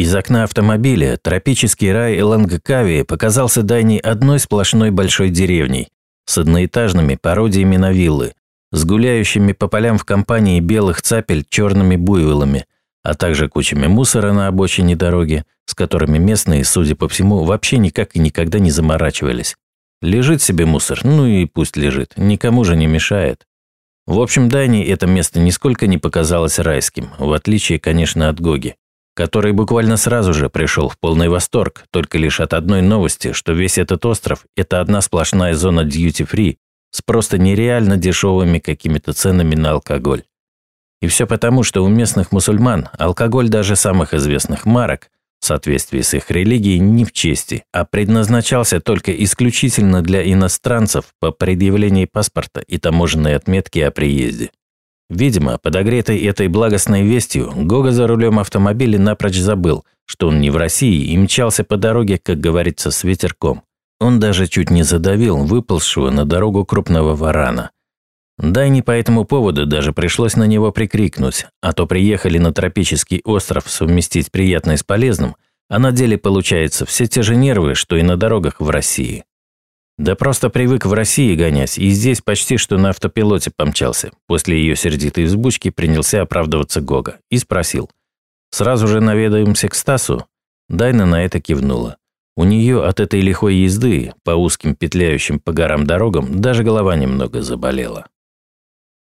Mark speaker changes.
Speaker 1: Из окна автомобиля тропический рай Лангкави показался Дайни одной сплошной большой деревней с одноэтажными пародиями на виллы, с гуляющими по полям в компании белых цапель черными буйволами, а также кучами мусора на обочине дороги, с которыми местные, судя по всему, вообще никак и никогда не заморачивались. Лежит себе мусор, ну и пусть лежит, никому же не мешает. В общем, Дайне это место нисколько не показалось райским, в отличие, конечно, от Гоги который буквально сразу же пришел в полный восторг, только лишь от одной новости, что весь этот остров – это одна сплошная зона дьюти-фри с просто нереально дешевыми какими-то ценами на алкоголь. И все потому, что у местных мусульман алкоголь даже самых известных марок, в соответствии с их религией, не в чести, а предназначался только исключительно для иностранцев по предъявлении паспорта и таможенной отметки о приезде. Видимо, подогретый этой благостной вестью, Гога за рулем автомобиля напрочь забыл, что он не в России и мчался по дороге, как говорится, с ветерком. Он даже чуть не задавил выползшего на дорогу крупного варана. Да и не по этому поводу даже пришлось на него прикрикнуть, а то приехали на тропический остров совместить приятное с полезным, а на деле получается все те же нервы, что и на дорогах в России. Да просто привык в России гонять, и здесь почти что на автопилоте помчался. После ее сердитой взбучки принялся оправдываться Гога и спросил. «Сразу же наведаемся к Стасу?» Дайна на это кивнула. У нее от этой лихой езды по узким петляющим по горам дорогам даже голова немного заболела.